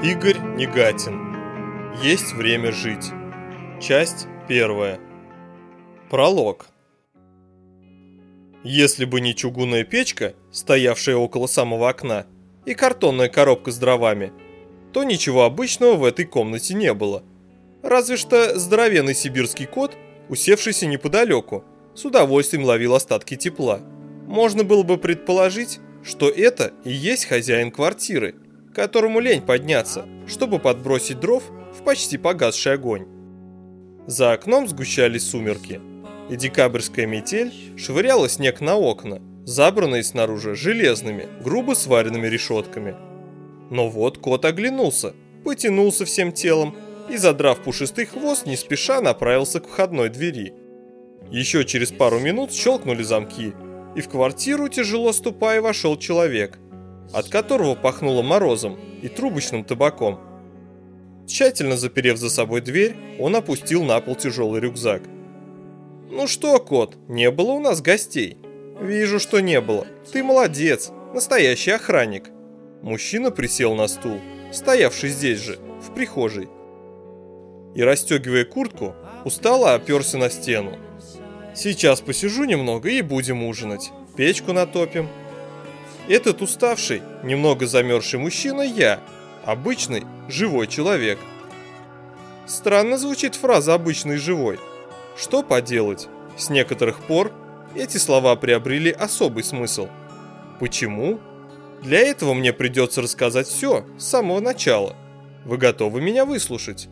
Игорь Негатин. Есть время жить. Часть первая. Пролог. Если бы не чугунная печка, стоявшая около самого окна, и картонная коробка с дровами, то ничего обычного в этой комнате не было. Разве что здоровенный сибирский кот, усевшийся неподалеку, с удовольствием ловил остатки тепла. Можно было бы предположить, что это и есть хозяин квартиры, которому лень подняться, чтобы подбросить дров в почти погасший огонь. За окном сгущались сумерки, и декабрьская метель швыряла снег на окна, забранные снаружи железными, грубо сваренными решетками. Но вот кот оглянулся, потянулся всем телом и, задрав пушистый хвост, не спеша направился к входной двери. Еще через пару минут щелкнули замки, и в квартиру, тяжело ступая, вошел человек, от которого пахнуло морозом и трубочным табаком. Тщательно заперев за собой дверь, он опустил на пол тяжелый рюкзак. «Ну что, кот, не было у нас гостей?» «Вижу, что не было. Ты молодец, настоящий охранник». Мужчина присел на стул, стоявший здесь же, в прихожей. И, расстегивая куртку, устало оперся на стену. Сейчас посижу немного и будем ужинать. Печку натопим. Этот уставший, немного замерзший мужчина я, обычный, живой человек. Странно звучит фраза «обычный живой». Что поделать? С некоторых пор эти слова приобрели особый смысл. Почему? Для этого мне придется рассказать все с самого начала. Вы готовы меня выслушать?